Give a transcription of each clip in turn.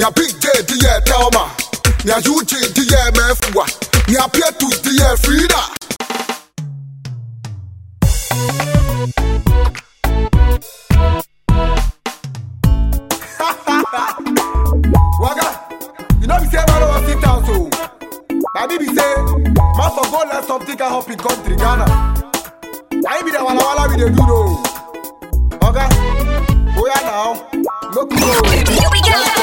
nya big day ti yɛ tɛwma nya yuji ti yɛ mɛfua nya pietu ti yɛ frida. Waga, you know we say about our sit down so. Baby say, man for go learn something can hop in country Ghana. I be the wala wala we dey do though. Oga, oya oh now, make we. Here we go.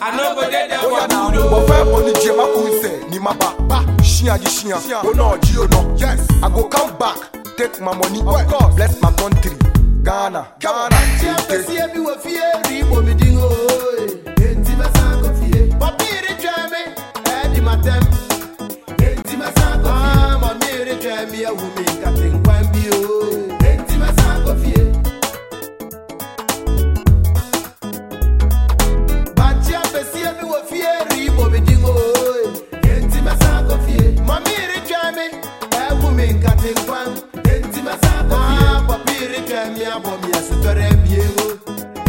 I know go there there for you. But fair money, Jema Kunse, ni ma ba ba. Shia di shia, oh no, Gio no. Yes, I go come back, take my money, of course, bless my country, Ghana, Ghana. Jema si ebi wa fie, ribo mi dingo. Enti ma sa ko fie, papi ri jame, edi matem. Enti ma sa ko fie, mami ri jame, ya wumi kating kwambi oh. mekwan enti masako ah papiri kemi abom ya sutore biego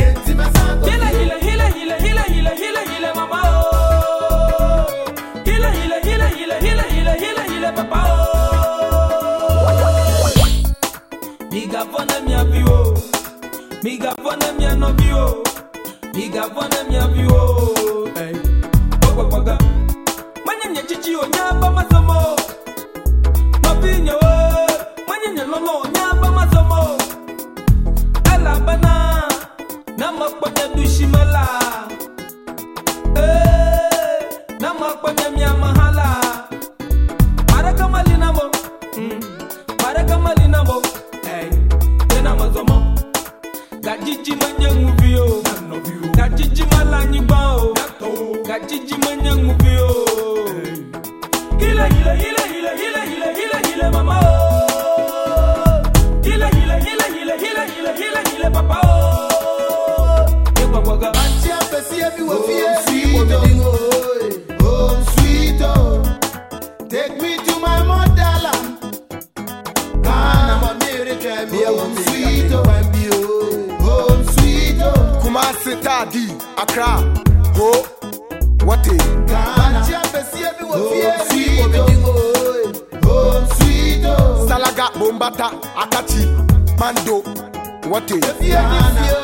enti masako hila hila hila hila hila hila hila hila mama oh hila hila hila hila hila hila hila hila papa oh miga vona mi abio miga vona mi anobio miga vona mi abio hey ogwa kwaga manya mnya chichi onya somo nyamba masomo alabana Accra. Go. What a Ghana. Salaga, Bombata, Akachi, Mando. what is? Ghana.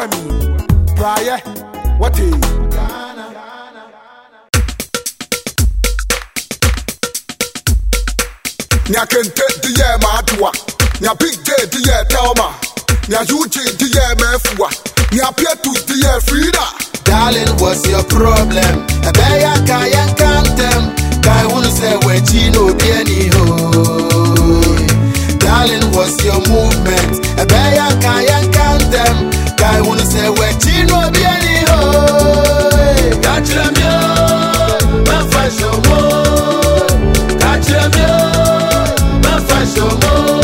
Aduemi, Praye? Ghana. Nya kente di ye ma adua. Nya big day di ye Thelma. Nya Eugene di ye Mefua. Nya ye Frida. Darling, what's your problem? A beya kayan kantem. Kai where Chino Bieni ho. Darling, what's your movement? A beya ka ihunu sɛ wɔakyi no obi ani hɔ ka kyerɛ me o mɛfa hyɛ mo ka kyerɛ me o mɛfa hyɛ mo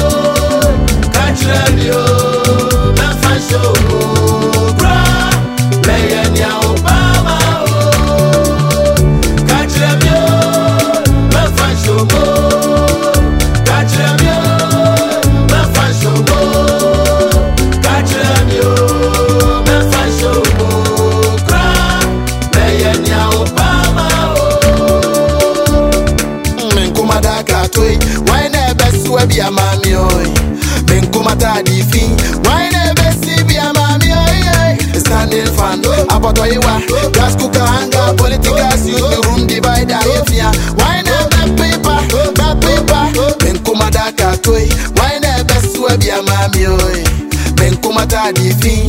iwa gas cooker hanga political suit the room divider if ya. Why na bad paper bad paper. Ben kuma da toy. Why na best we be a mami oi. Ben kuma fin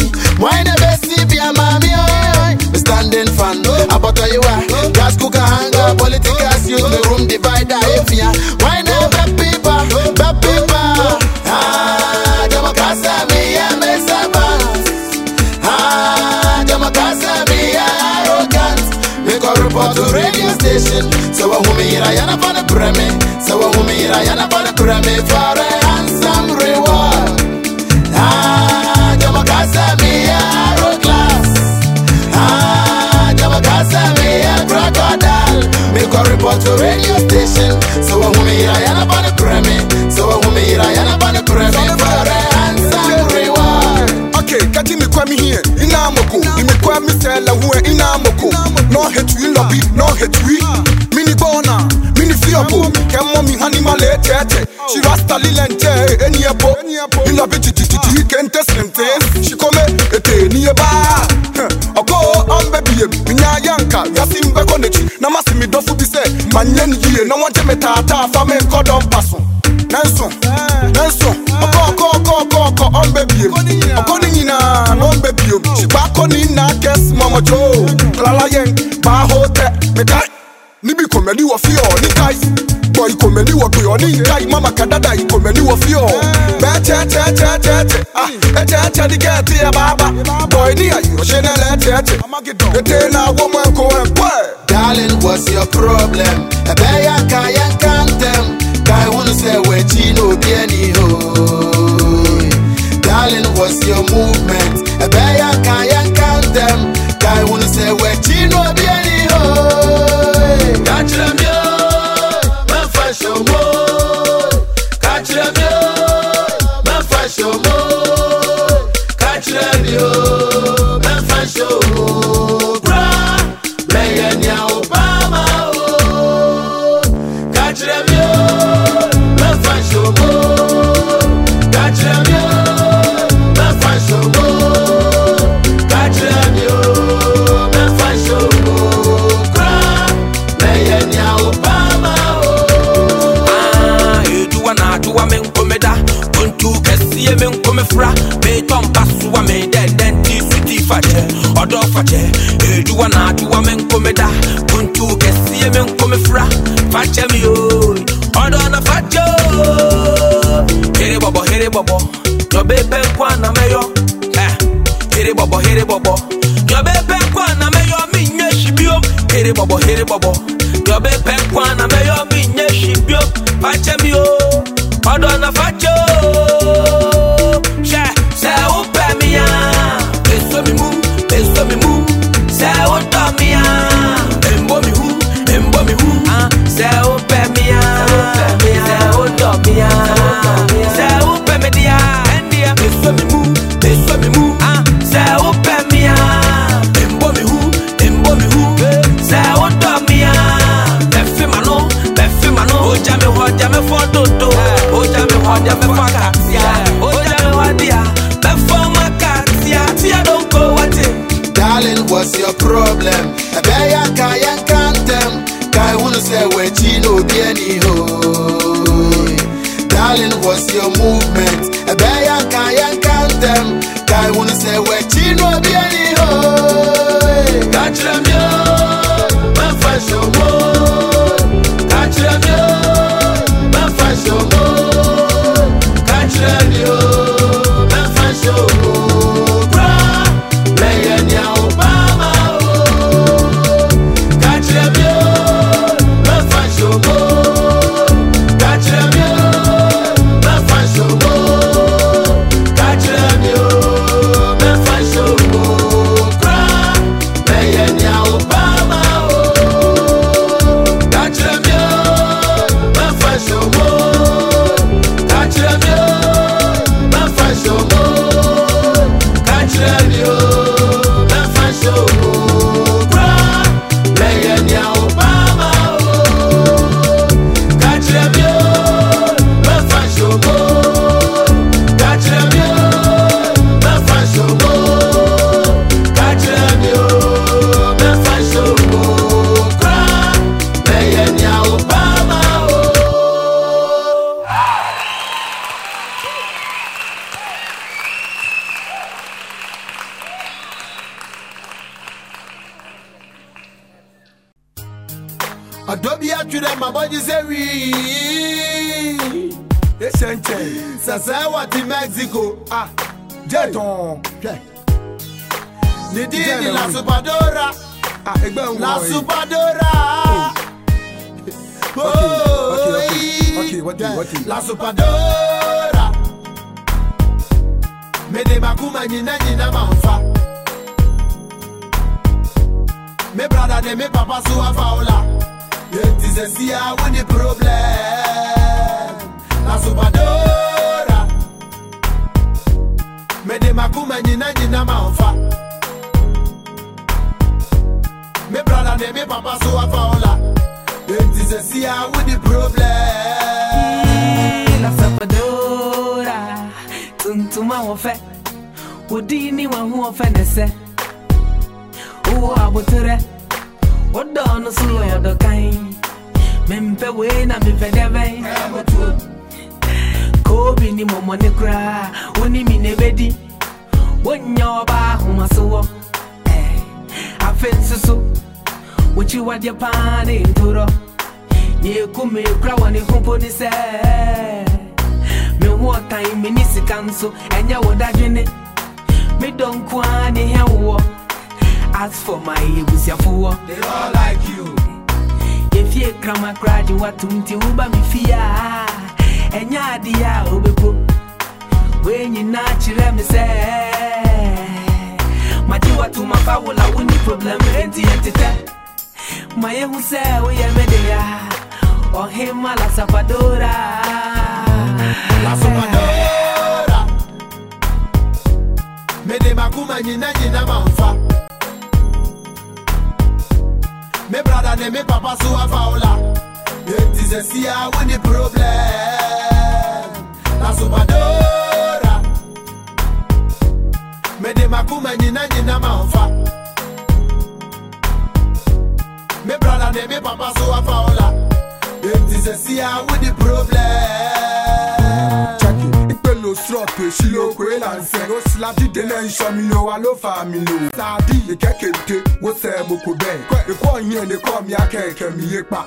yira yana fana kurame sawa ngumi yira yana fana kurame fare handsome reward. Ah jama kasa mi ya road class. Ah jama kasa mi ya crocodile. Mi ko report to radio station. Sawa ngumi yira yana fana kurame sawa ngumi yira yana fana kurame fare handsome reward. Okay kati mi kwa mi here inamogo imekwa mi tela huwe inamogo no hate we lobby no hate we. Apple Ke mọ mi hàn ní ma lè tẹ́tẹ́ She rasta lílẹ̀ ń jẹ́ ẹni ẹ̀bọ Ìlà bí títí títí ń tẹ̀sí ń tẹ́ She kome ètè níye bá Ọkọ ọ̀nbẹ bìyẹ mi nyà yá nkà Yasi mbẹ kọ n'ekyi na ma si mi dọ́fu bi sẹ́ Ma nyẹ ni yie na wọ́n jẹ́ mi taataa fa mi nkọ́ dọ́ mpa. Ìkòmẹ́lì wọ fí ọ ní káyì bọ̀ ìkòmẹ́lì wọ pé ọ ní káyì mama kadada ìkòmẹ́lì wọ fí ọ bẹ́ẹ̀ tẹ́ tẹ́ tẹ́ tẹ́ tẹ́ ah ẹ tẹ́ tẹ́ di kẹ́ẹ̀tì ẹ bá bá bọ̀ ẹ ní àyè ọ̀ṣẹ́ náà lẹ́ tẹ́ tẹ́ ètè náà wọ́n mọ̀ ẹ̀kọ́ ẹ̀ pẹ́. Darling, what's your problem? A beya kayan pɛ nko ana mɛyɔ ɛ here bɔbɔ here bɔbɔ yɔbe pɛ nko ana mɛyɔ mi nye bɔbɔ here bɔbɔ yɔbe pɛ nko ana mɛyɔ your movement? Bet ya can ya can't them. Guy wanna say where she no be any ho. Catch them ho ɔfɛ ne sɛ wowɔ abotorɛ wodɔ no so yɛ ɔdɔkan mempɛ wei na mepɛ dɛ bɛn koobi ni mmɔmmɔne koraa woni mi na ɛbɛdi wonyɛ ɔbaa ahomasowɔ afe nso so wokyiwadeɛ paa ne ntorɔ yɛku mekura wɔ ne ho po ne sɛ me ho ɔtan me ne sika nso. Ɛnyɛ wo dadwene me don't want hewo. As for my ebusiafuo, they all like you. If you come a crack you want to uba me fia, and ya dia ubeko. When you natural, me say, my dear, to my power, I won't problem, enti empty, my who say, oh, we are media, or oh, him, la sapadora. La sapadora. mede makoma nyinanyina mamfa. Me brada ne me papa so afa ola. Enti sɛ sia wone problem. Na somadora mede makoma nyinanyina mamfa. Me brada ne me papa so afa ola. Enti sɛ sia wone problem drop èsì ló pé là ń sẹ́. ó sì lájídé lẹ́yìn sọmi ló wa ló fa mi lò. sáàdì ìkẹ́kẹ̀dé wó sẹ́ mo kò bẹ́ẹ̀. èkó ọ̀yìn èlé kọ́ mi akẹ́kẹ́ mi yé pa.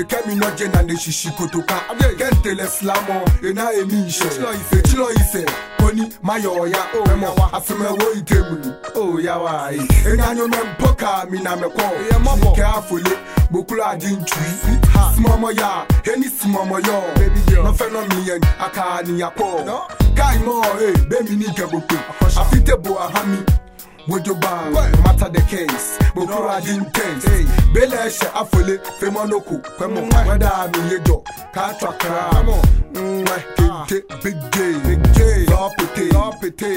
èké mi náà jẹ́ nàlẹ́ ṣìṣì kòtò ká. kẹ́ńtẹ̀lẹ̀ sílámọ̀ èná èmi ìṣẹ̀. tílọ̀ ìfẹ́ tílọ̀ ìfẹ́ poni mayoya memo asemewo itemulu oyawa ayi enyanyo mempo ka na mekɔ sike afole gbokuro adi ntui simomo ya eni simomo yɔ nɔfɛnɔ mi yɛn aka niyakɔ káyìmọ̀ ẹ̀ bẹ́ẹ̀ mi ní mojo bang no matter the case bokura di intense hey. bele ẹsẹ afọle femọ loko pẹmọ wẹdà mi yé jọ káàtó àkàrà nwa kéde bege bege lọpete lọpete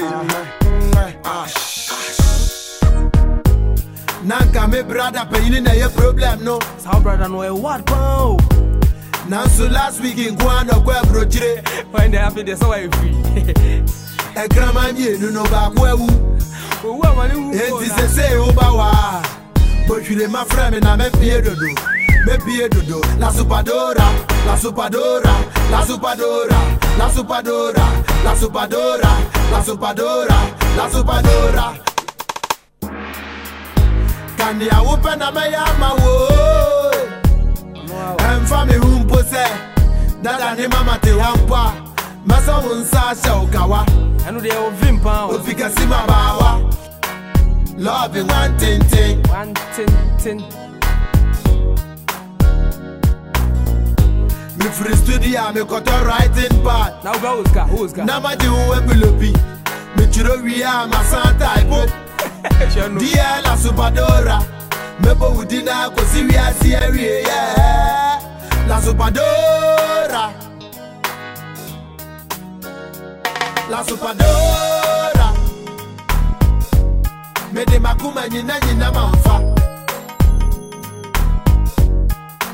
nwa ash. nanka me brada pẹyini na ye problem no. sáà brada nù ẹ wá pọ́n o. E nanso last week nko anọkọ ẹburokyire. wọ́n ń dẹ́ happy day sọ́wọ́ ẹ̀ fi. ẹ̀ kírama mmienu no baako ẹ̀wù. Enti sesei woba wɔ a bohwire mafrɛ me na mɛpie dodo mɛpie dodo la supadora la supadora la supadora la supadora la supadora la supadora la supadora kanea wopɛ na mɛyɛ ama wo ɛmfa me hu mpo sɛ dada ne mama te ha mpo a mɛsɛ wo nsa ahyɛ wo kawa ɛno deɛ ɔvim paa ofi kɛse ma baawa lɔɔbe wantenten wantenten mefiri studio a mekɔtɔ writing pad. Na wobɛ wo sika wo sika na magye wo envelope metwerɛ wie a masan no deɛ la supadora mɛbɔ wo din na kɔsi wiase awieyɛ la supadora la supadora mede makoma nyina nyina mamfa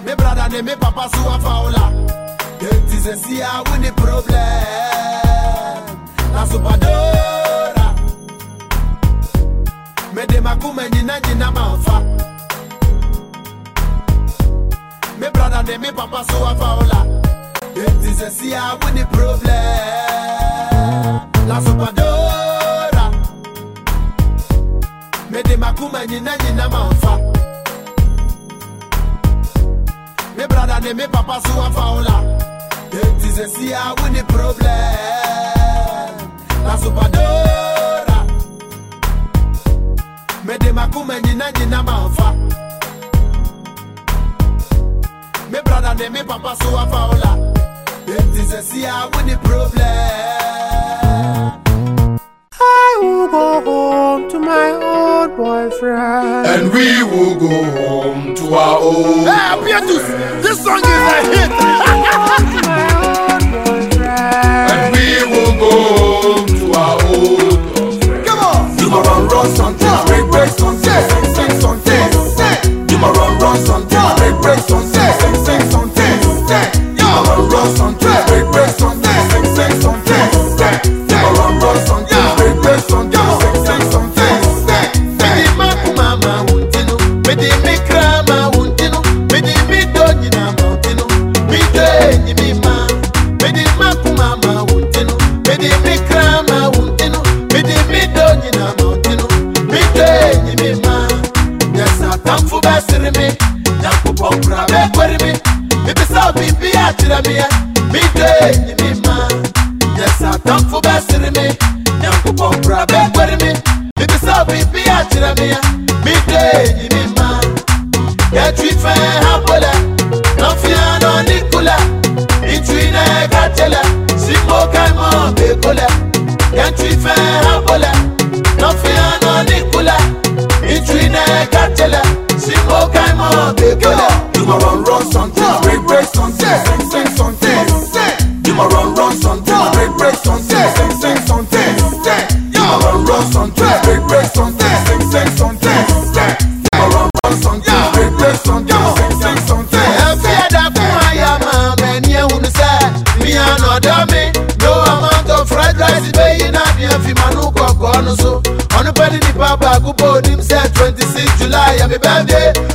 me brada ne me papa so afa wo la enti sɛ sia wo ne problem la supadora mede makoma nyina nyina mamfa me brada ne me papa so afa wo la enti sɛ sia wo ne problem la supadora mede makoma nyina nyina mamfa me brada ne me papa so afa wo la enti sɛ sia wo ne problem la supadora mede makoma nyina nyina mamfa me brada ne me papa so afa wo la enti sɛ sia wo ne problem will go home to my old boyfriend. And we will go home to our old. Hey, Beatus, this song is a hit. my old boyfriend. And we will go home to our old. Come on. You ma run run something, break break something, sing sing something. You ma run run something, break break something, sing sing something. You ma run run something, break break something, sing sing something. You ma run run something, July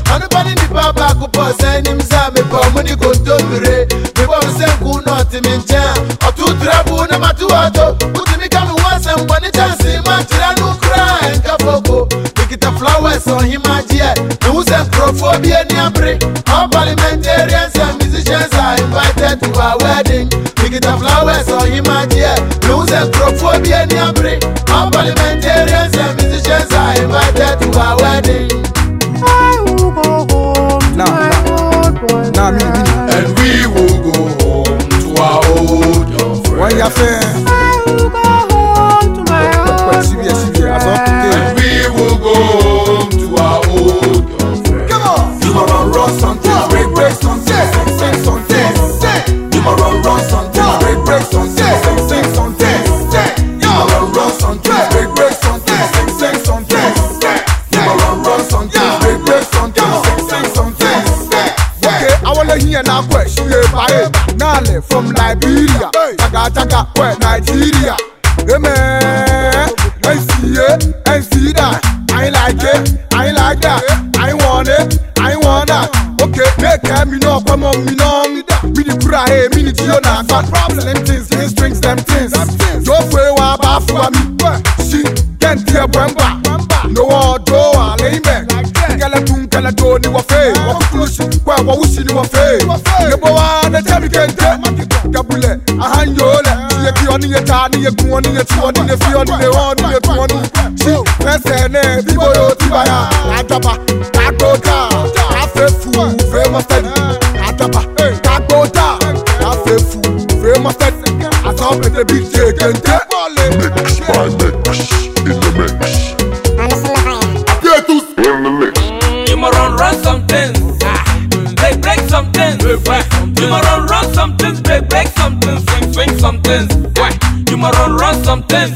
ok make mi náà pẹ́ mọ́ mi náà mi dà mi ni kúrà ẹ̀ mi ni tí yóò nà gbà problem things things drinks them things. Don't fẹ́ wa bá fún wa mi. Sí kẹ́ntì ẹ̀ bọ̀ ń bà lówó ọdọ́ àlẹ́ ìmẹ̀ kẹlẹ́kùn kẹlẹ́dọ́ ni wọ́n fẹ́ wọ́n kúkúrú sí pẹ́ wọ́n wú sí ni wọ́n fẹ́ yẹ́bọ̀ wá dẹ́tẹ́ mi kẹ́ntẹ́ kẹ́bulẹ̀ ahányó lẹ̀ ye ki oni ye ta ni ye gun oni ye tu oni ye fi oni ye hàn oni ye tu oni. sí fẹsẹ̀ náà bíbó yóò ti báyà lájọba. Asọ pete bi je kente. Mix by mix in the mix. Quietos in the mix. You must run, run some things. Ah, break, break some things. You must run, run some things. Break, break some things. Swing, swing some things. You must run, run some things.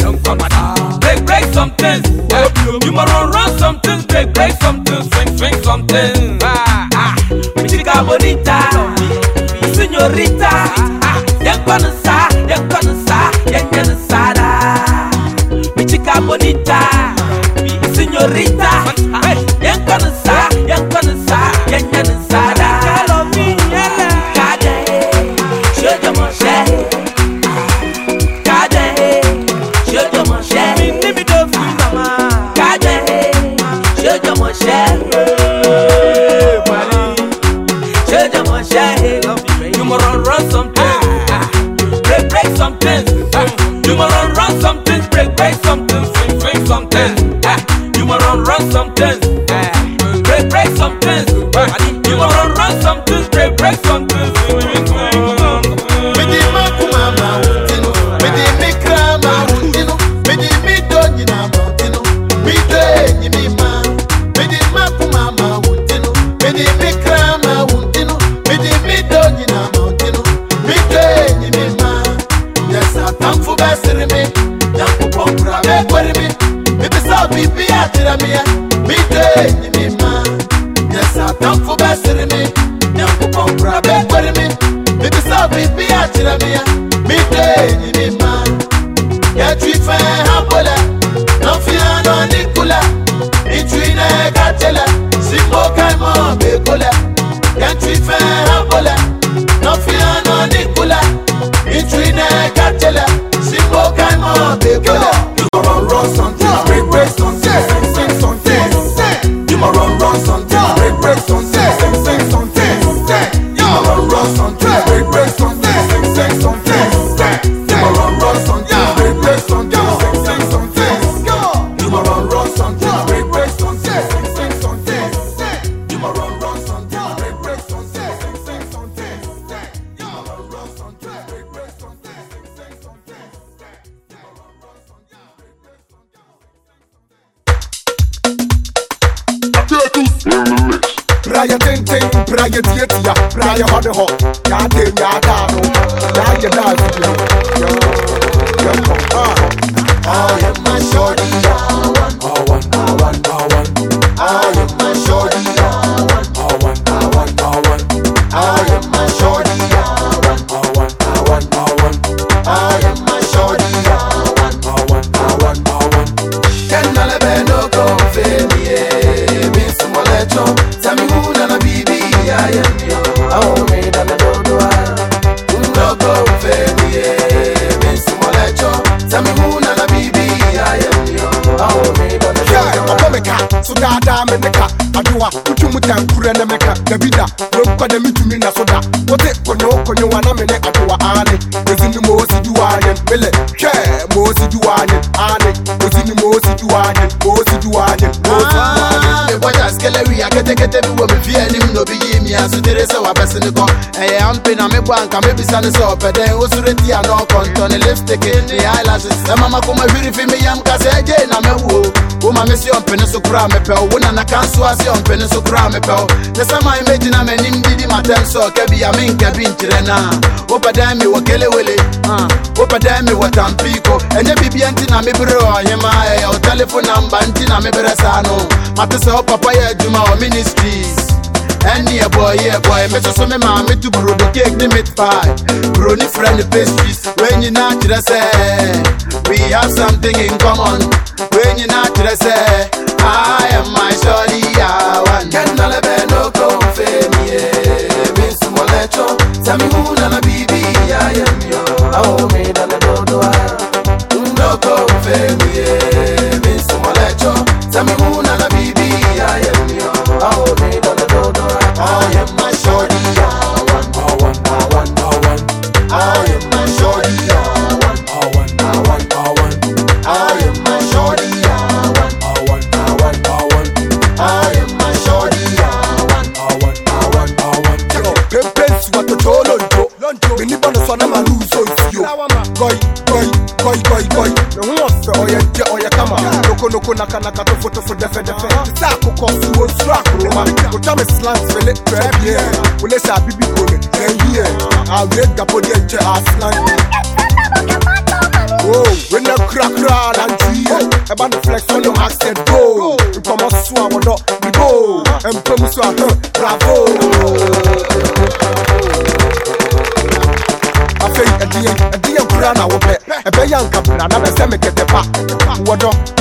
Break, break some things. Ah, You must run, run some things. Break, break some things. Swing, swing some things. Ah, ah. Mi chica bonita, mi señorita. Señorita. womahwiri fi meyam yam sɛ agye na mahuo woma me se ɔmpene so koraa mepɛw wo nana ka nso ase ɔmpene so koraa mepɛw ne sɛman mɛgyina m'anim didi matɛm sɛ ɔka bi a menka bi nkyerɛ naa wopɛ dɛn me wɔ kelewele. Ah, wopɛ dɛn me wɔ tampiko. Ɛnyɛ biribia nti na meberɛ ɔhema ɛyɛ wo telefo namba nti na meberɛ saa no mate sɛ wo papa yɛ adwuma wɔ ministries ɛne ɛbɔyɛ ɛbɔyɛ mesoso me maa meto burodo cake ne mit pie. The frɛ ne pastries. Wei nyinaa kyerɛ sɛ We have something in common. When you're not dressed, eh, I am my shorty. I want. Can't no confirm, yeah. Miss Molecho, tell me water.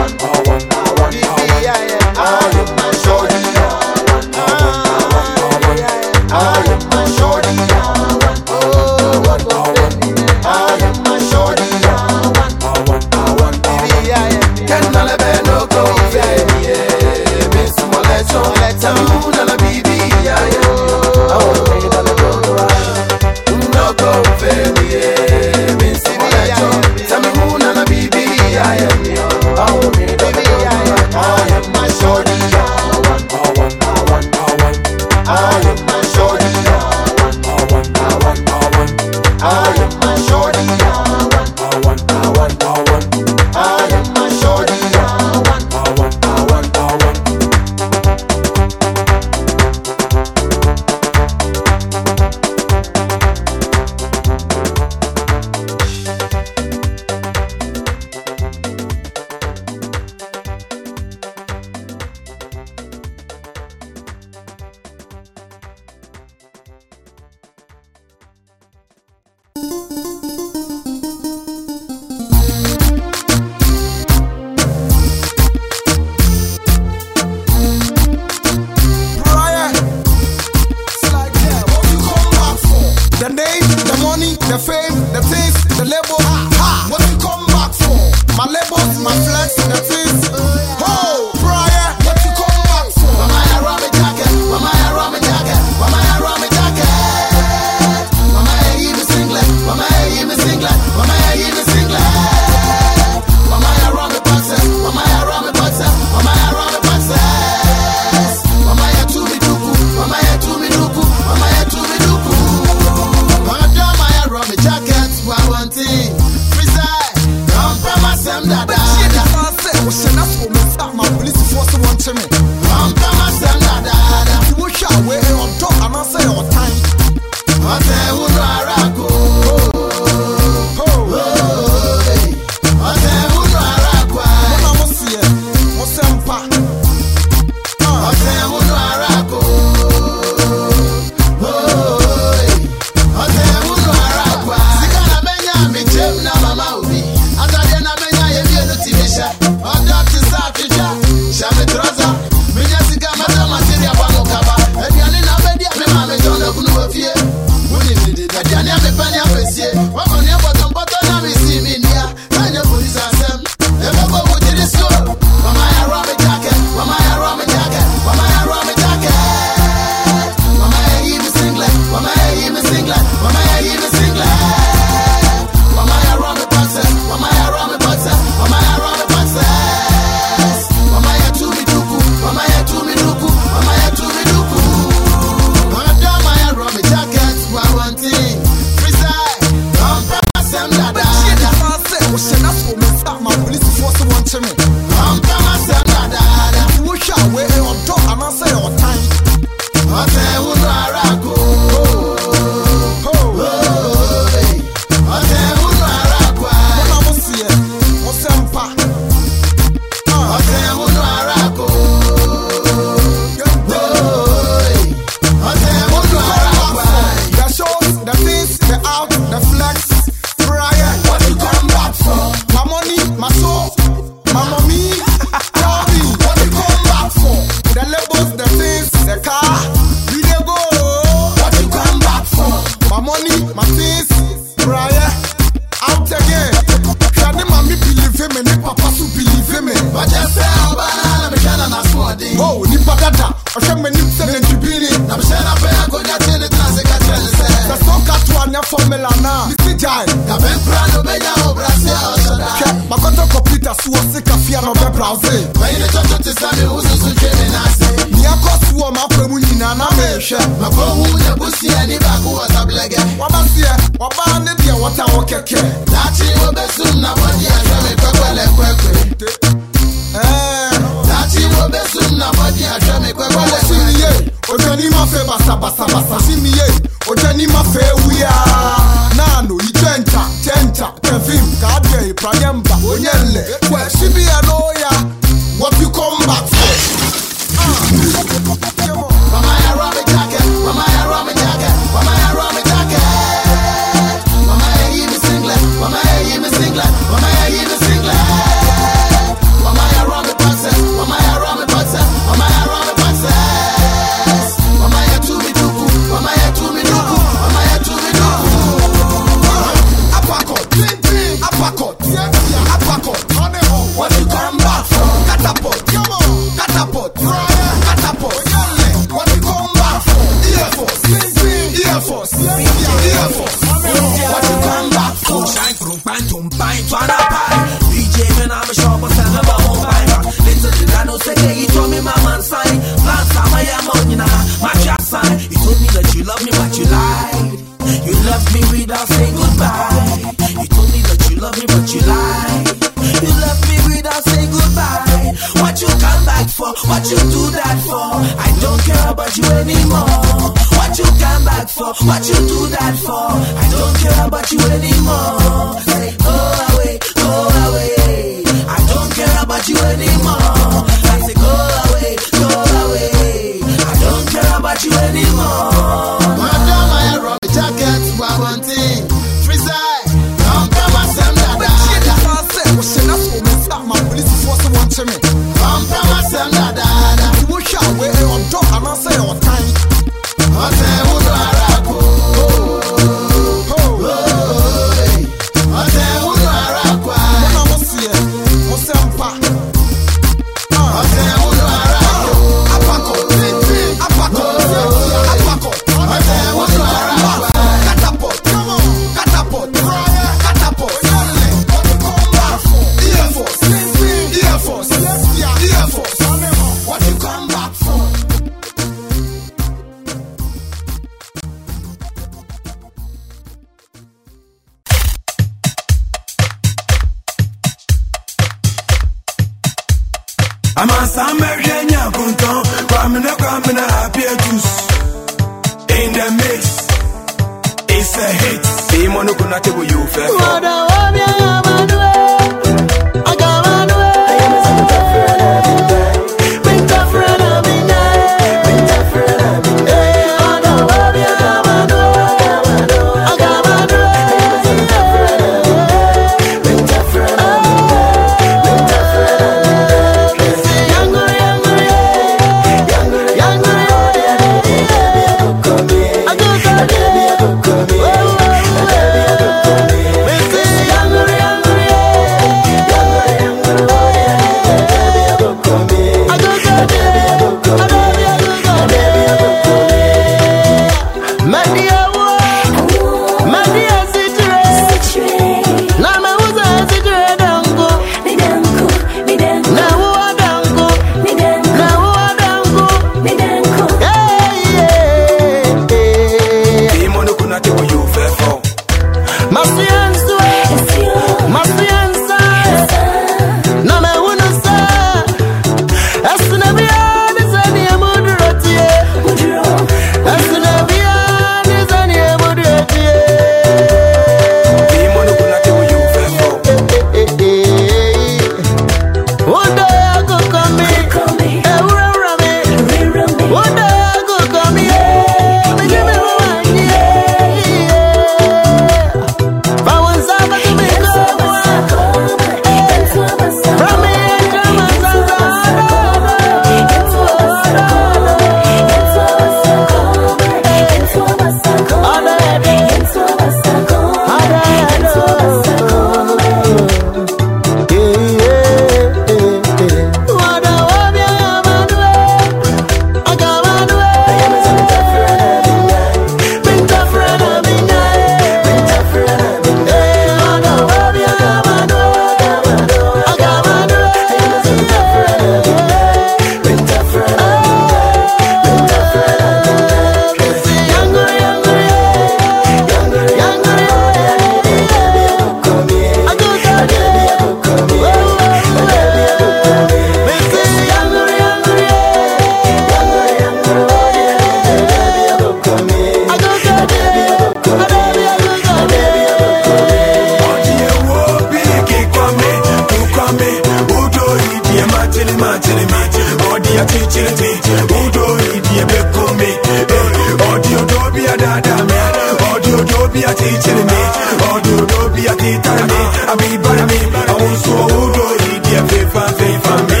Habibi, habibi, àwọn sọ odò ìdí ẹ̀ fífa fífa mi.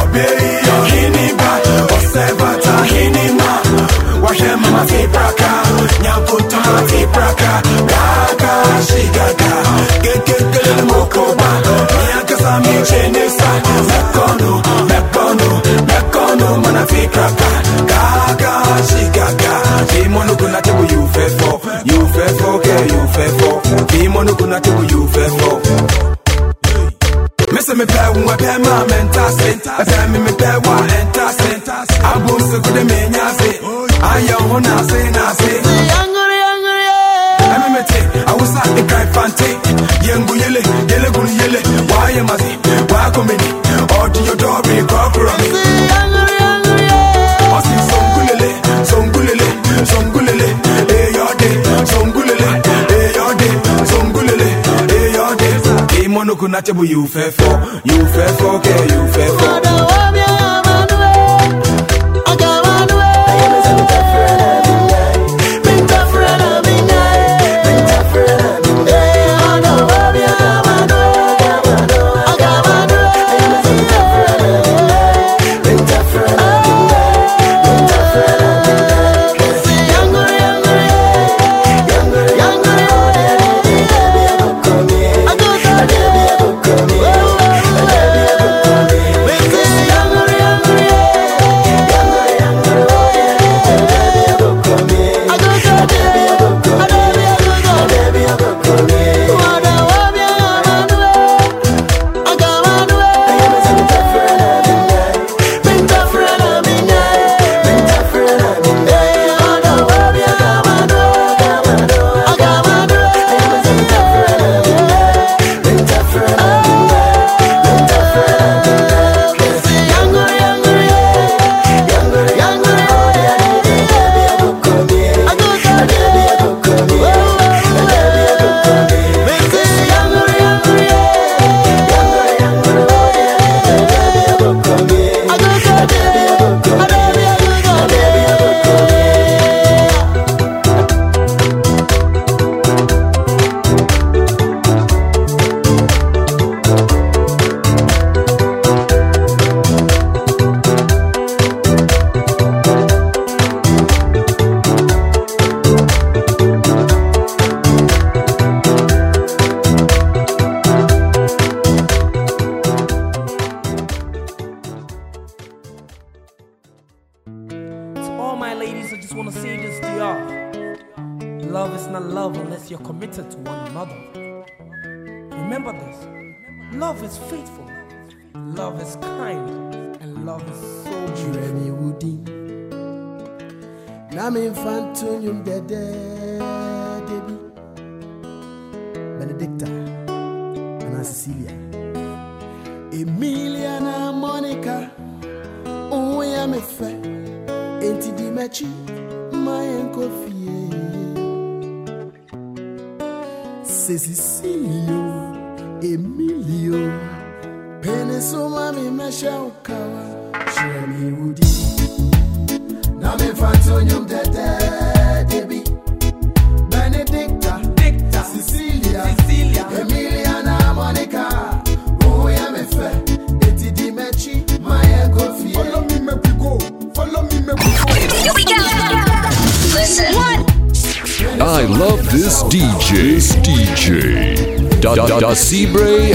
Ọbẹ̀ ìyọ̀ hìní bá ọ̀sẹ̀ bàtà hìní má. Wáṣẹ̀ mama ti praka, nyàpò tán ti praka, gàgà ṣì gàgà. Kékeré ni mo kó bá lọ, ní akẹ́sà mi ṣe ní sá. Mẹ́kọ̀nù, mẹ́kọ̀nù, mẹ́kọ̀nù, mọ̀nà ti praka, gàgà ṣì gàgà. Ìmọ̀nùkùn láti wò yóò fẹ́ fọ́, yóò fẹ́ fọ́ kẹ́ yóò fẹ́ fọ́. Mese me pɛ wo pɛ ma mentase ɛpɛ me me pɛ wa ɛntase abo se kode me imono you fair for you fair for ke you fair for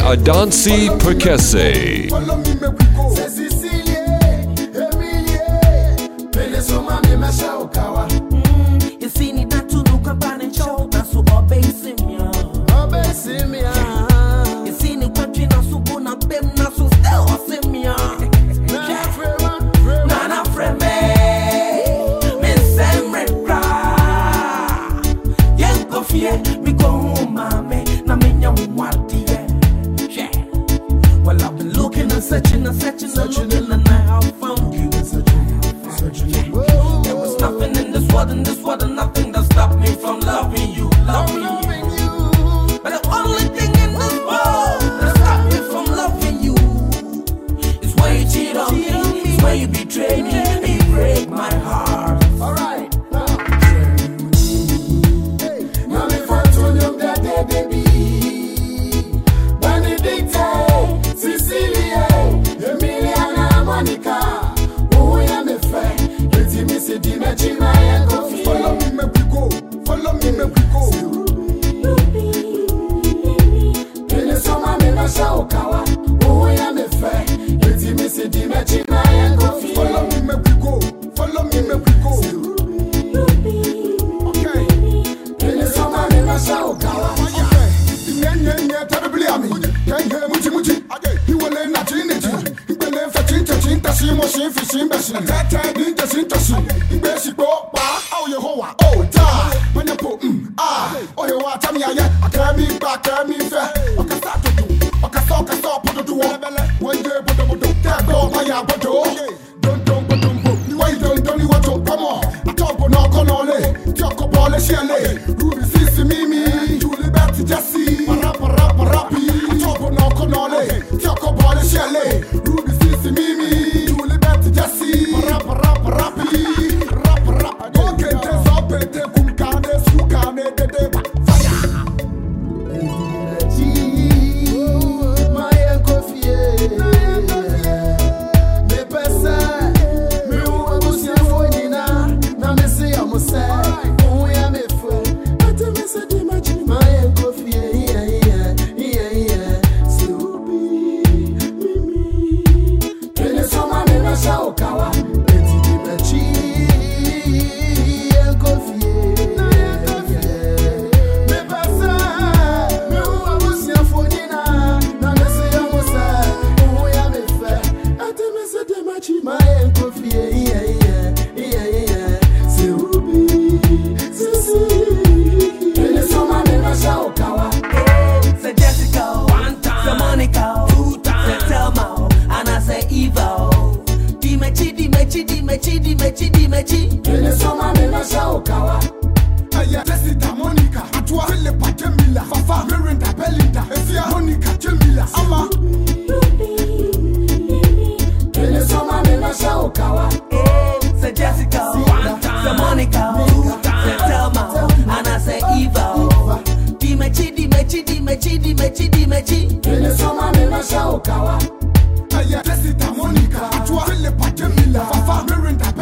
Adansi Perkese.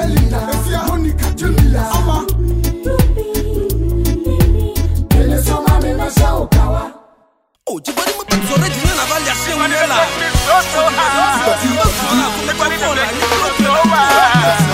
Angelina, a única Julia, Ama. Ele só mame é na Shaukawa. O de bari mo penso re dinha na valia se. O de bari mo penso re na valia se unela.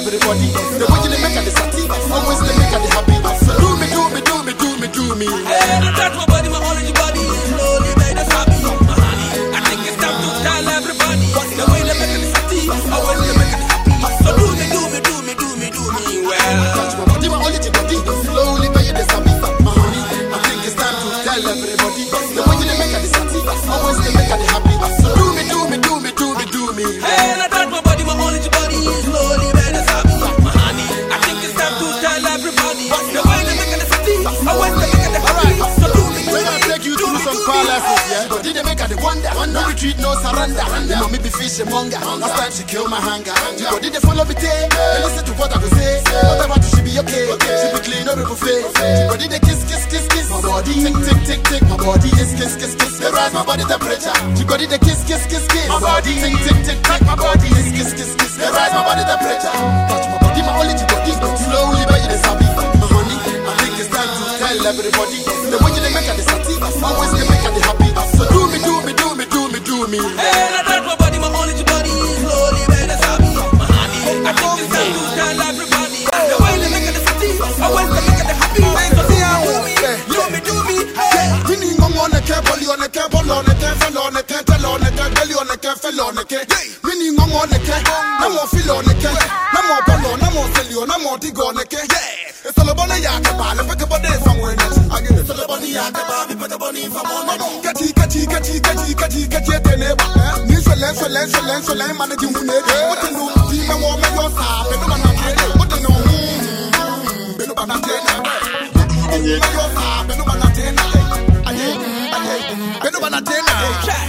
Everybody. The way you make dey sati, always dey make dey happy. Do me, do me, do me, do me, do me. Hey, I touch my body, my whole body slowly made us happy. I think it's time to tell everybody the way they make it happy, always No surrender. You know me be fish monger. Last time she killed my hunger. You go did they follow me take? They listen to what I go say. Whatever to she be okay. She be clean, people face. You go did they kiss, kiss, kiss, kiss my body. Tick, tick, tick, tick my body. Kiss, kiss, kiss, kiss. They rise my body temperature. You go did they kiss, kiss, kiss, kiss my body. Tick, tick, tick, tick my body. Kiss, kiss, kiss, kiss. They rise my body temperature. Touch my body, my only body. Slowly, you dey sabi. My honey, I think it's time to tell everybody. The way you dey make her dey sati, always dey make her dey happy. So do do me. Hey, I touch my body, my whole body is slowly made us happy. My honey, I think it's time to tell everybody the way they make it happy, always they make it happy. So do me, do me, do me, hey. Mini ngong on the cap, boli on the cap, bol on the cap, fell on the cap, tell on the cap, belly on the cap, fell on the cap. Mini ngong on the cap, no more feel on the cap, no more ball on, no more silly on, no more dig on the cap. It's all about the yak, man. If I can put it somewhere Ni so the woman, man, I'm ready. What you know, hmm, but no man, I'm ready. The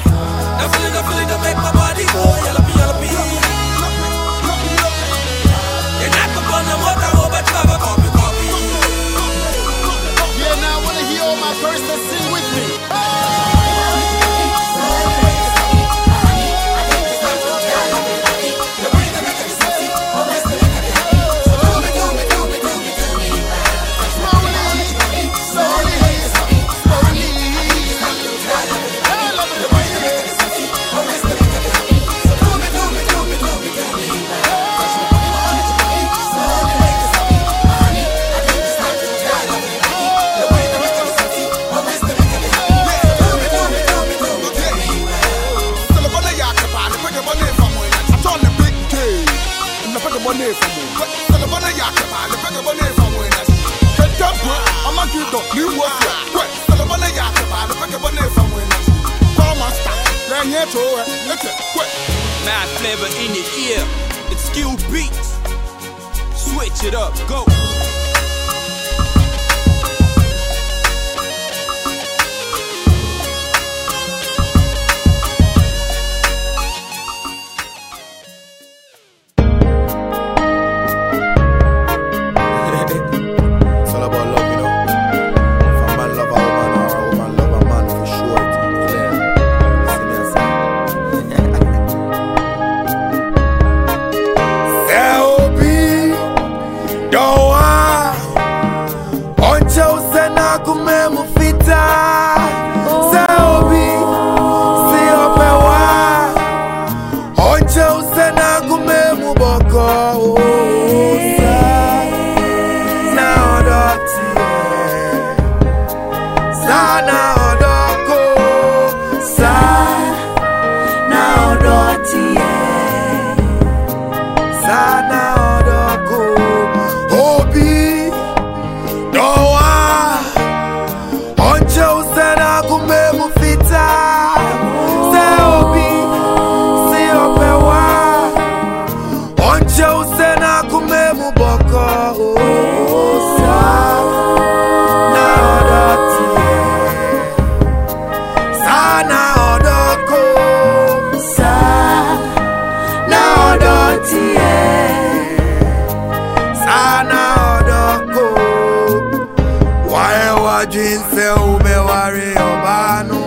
wáyé wájú ńsẹ umewari ọbánu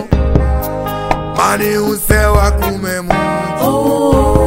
mani ńsẹ wakumemu unimsẹ oh.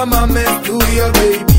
Are mamas to your babies.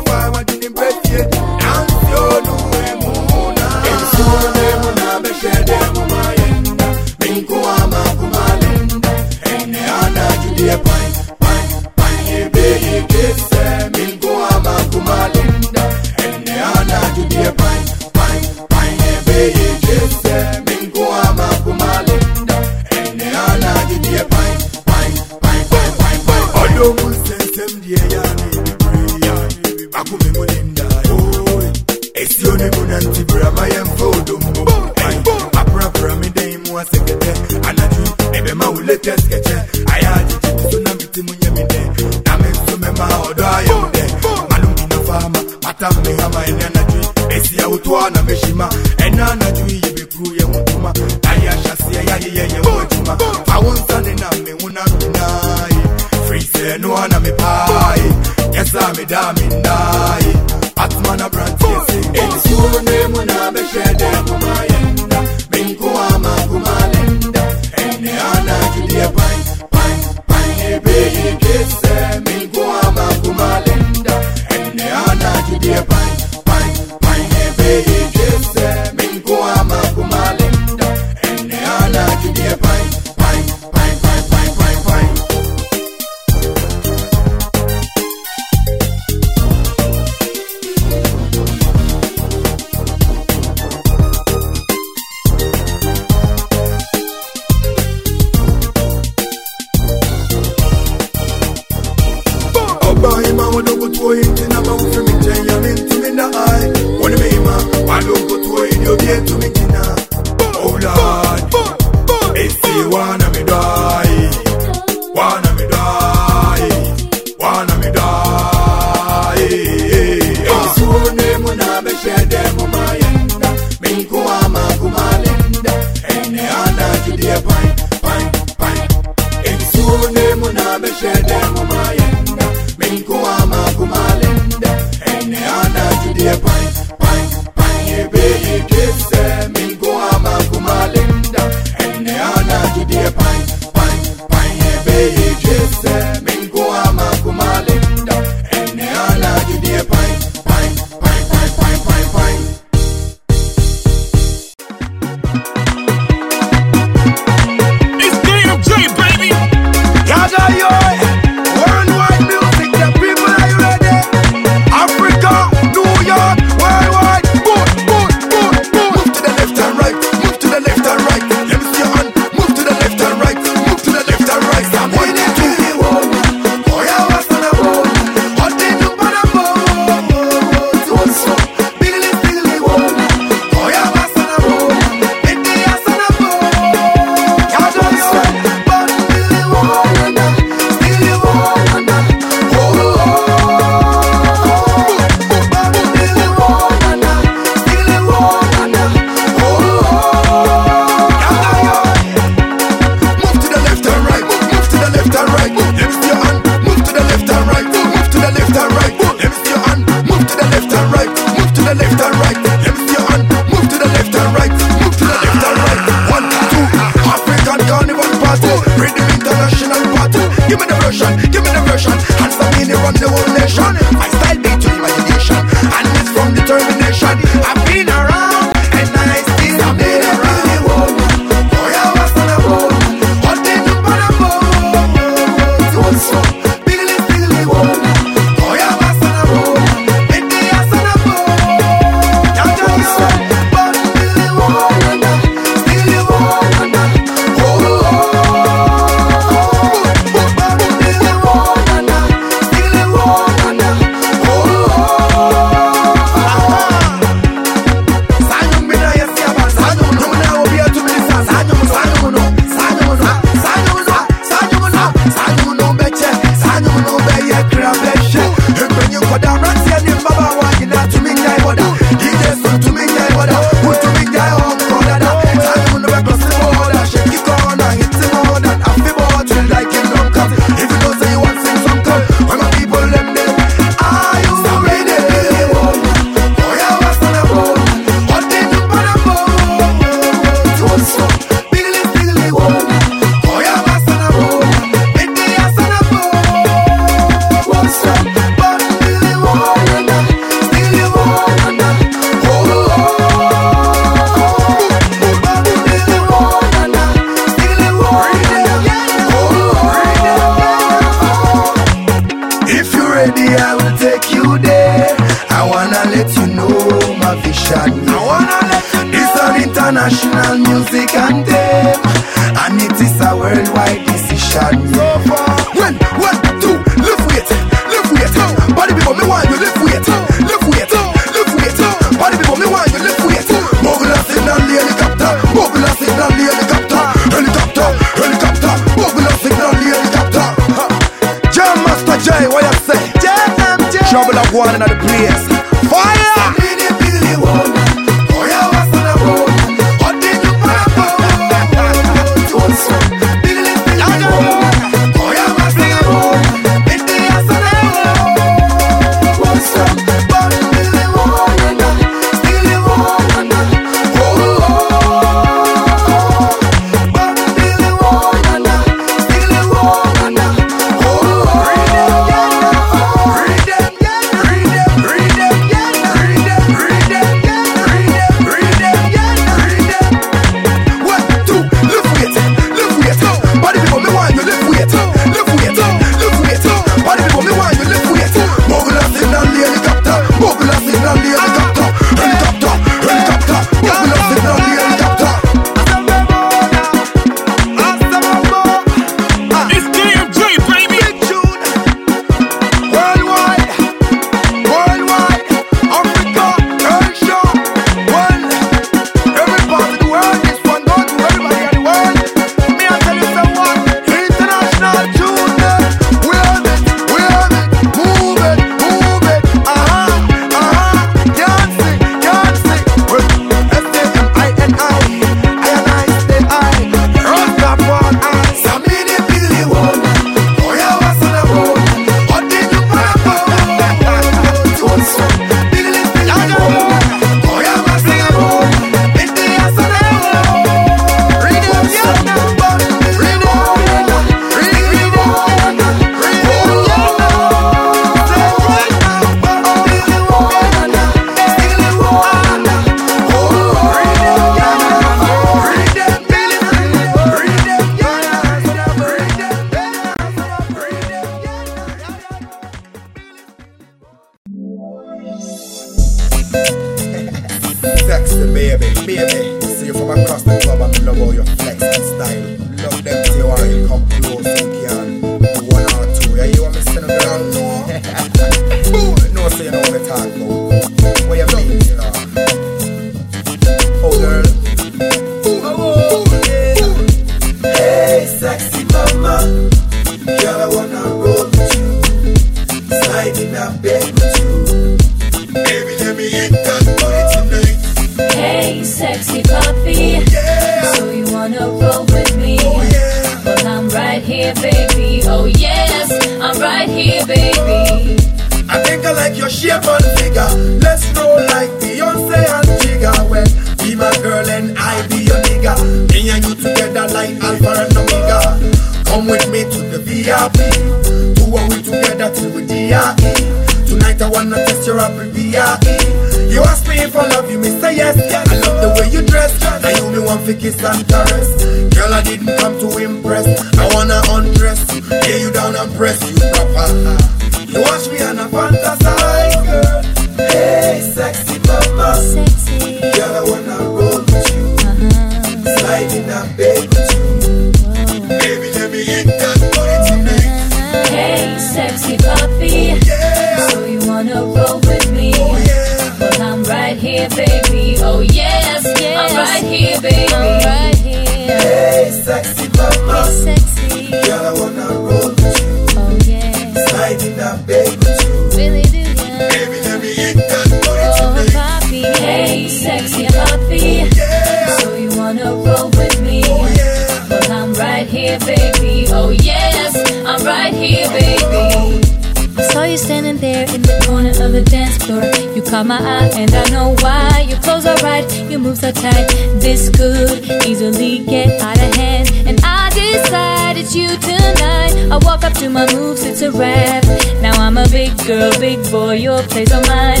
girl, big boy, your place on mine.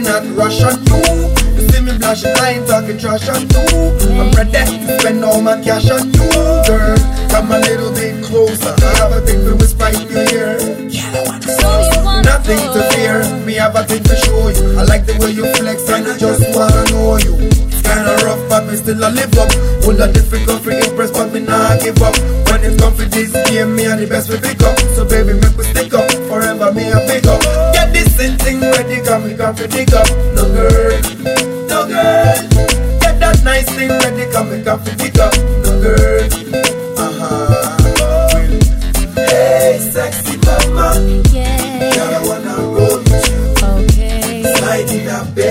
me not rush at you. You see me blushing, I ain't talking trash on you. I'm ready to spend all my cash on you, girl. Come a little bit closer. I have a thing to whisper in your ear. Nothing to fear. Me have a thing to show you. I like the way you flex and I just wanna know you. It's kinda rough, but me still a live up. Full of difficult free impress, but me nah give up. When it come for this game, me and the best we pick up. So baby, make we stick up. Forever me a pick up. Sitting ready, come, we come, pick up. No girl, no girl. Get that nice thing ready, come, we come, pick up. No girl, uh huh. Hey, sexy mama. Yeah. Girl, I wanna roll with you. Okay. Slide in a bed.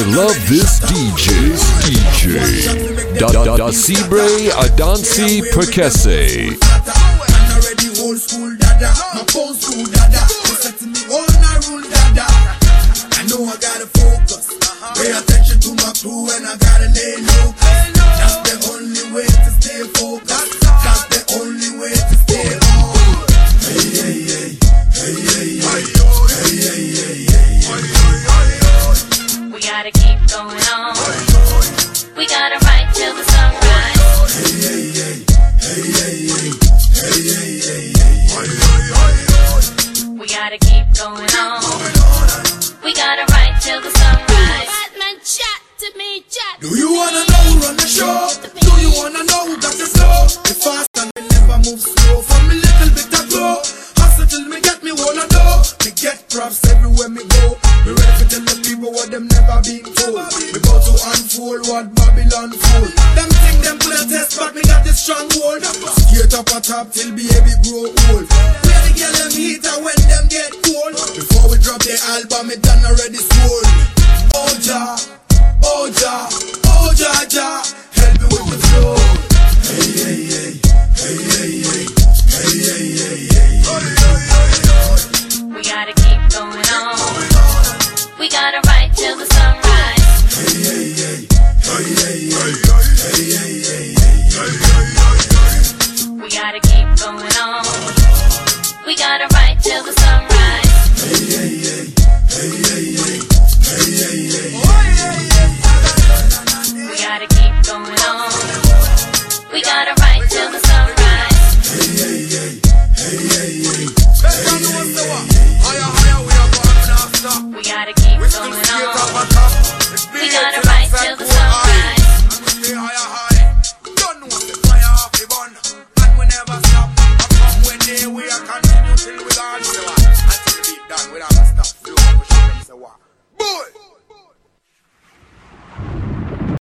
I love this DJ. DJ. Da da da Sibre Adansi Perkese. already old school dada, my old school dada.